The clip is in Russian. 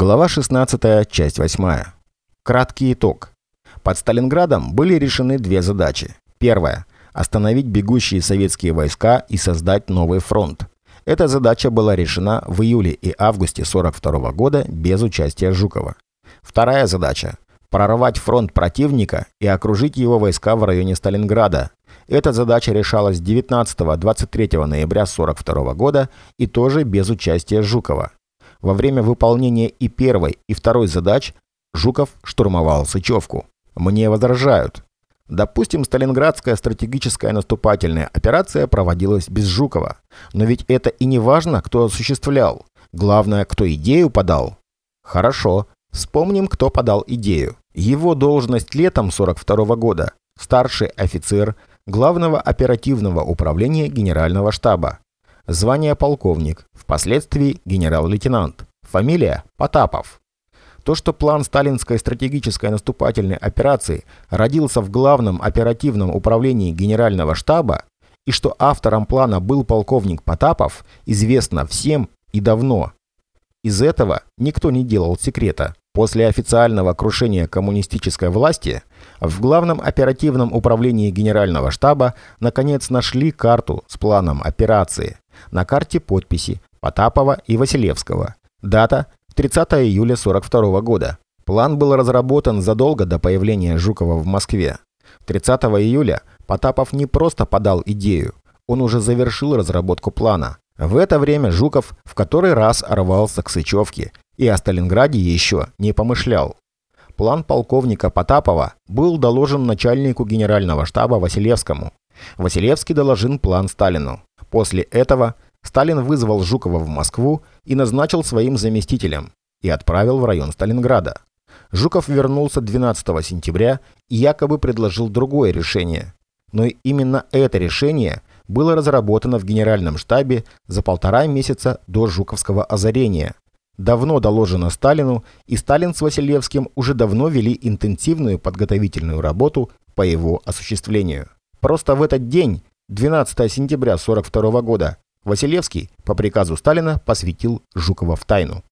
Глава 16, часть 8. Краткий итог. Под Сталинградом были решены две задачи. Первая – остановить бегущие советские войска и создать новый фронт. Эта задача была решена в июле и августе 1942 года без участия Жукова. Вторая задача – прорвать фронт противника и окружить его войска в районе Сталинграда. Эта задача решалась 19-23 ноября 1942 года и тоже без участия Жукова. Во время выполнения и первой, и второй задач Жуков штурмовал Сычевку. Мне возражают. Допустим, Сталинградская стратегическая наступательная операция проводилась без Жукова. Но ведь это и не важно, кто осуществлял. Главное, кто идею подал. Хорошо. Вспомним, кто подал идею. Его должность летом 42 -го года. Старший офицер Главного оперативного управления Генерального штаба. Звание полковник, впоследствии генерал-лейтенант. Фамилия Потапов. То, что план сталинской стратегической наступательной операции родился в Главном оперативном управлении Генерального штаба и что автором плана был полковник Потапов, известно всем и давно. Из этого никто не делал секрета. После официального крушения коммунистической власти в Главном оперативном управлении Генерального штаба наконец нашли карту с планом операции. На карте подписи Потапова и Василевского. Дата 30 июля 42 года. План был разработан задолго до появления Жукова в Москве. 30 июля Потапов не просто подал идею, он уже завершил разработку плана. В это время Жуков в который раз рвался к Сычевке и о Сталинграде еще не помышлял. План полковника Потапова был доложен начальнику генерального штаба Василевскому. Василевский доложил план Сталину. После этого Сталин вызвал Жукова в Москву и назначил своим заместителем и отправил в район Сталинграда. Жуков вернулся 12 сентября и якобы предложил другое решение. Но именно это решение было разработано в Генеральном штабе за полтора месяца до Жуковского озарения. Давно доложено Сталину, и Сталин с Василевским уже давно вели интенсивную подготовительную работу по его осуществлению. Просто в этот день, 12 сентября 1942 года, Василевский по приказу Сталина посвятил Жукова в тайну.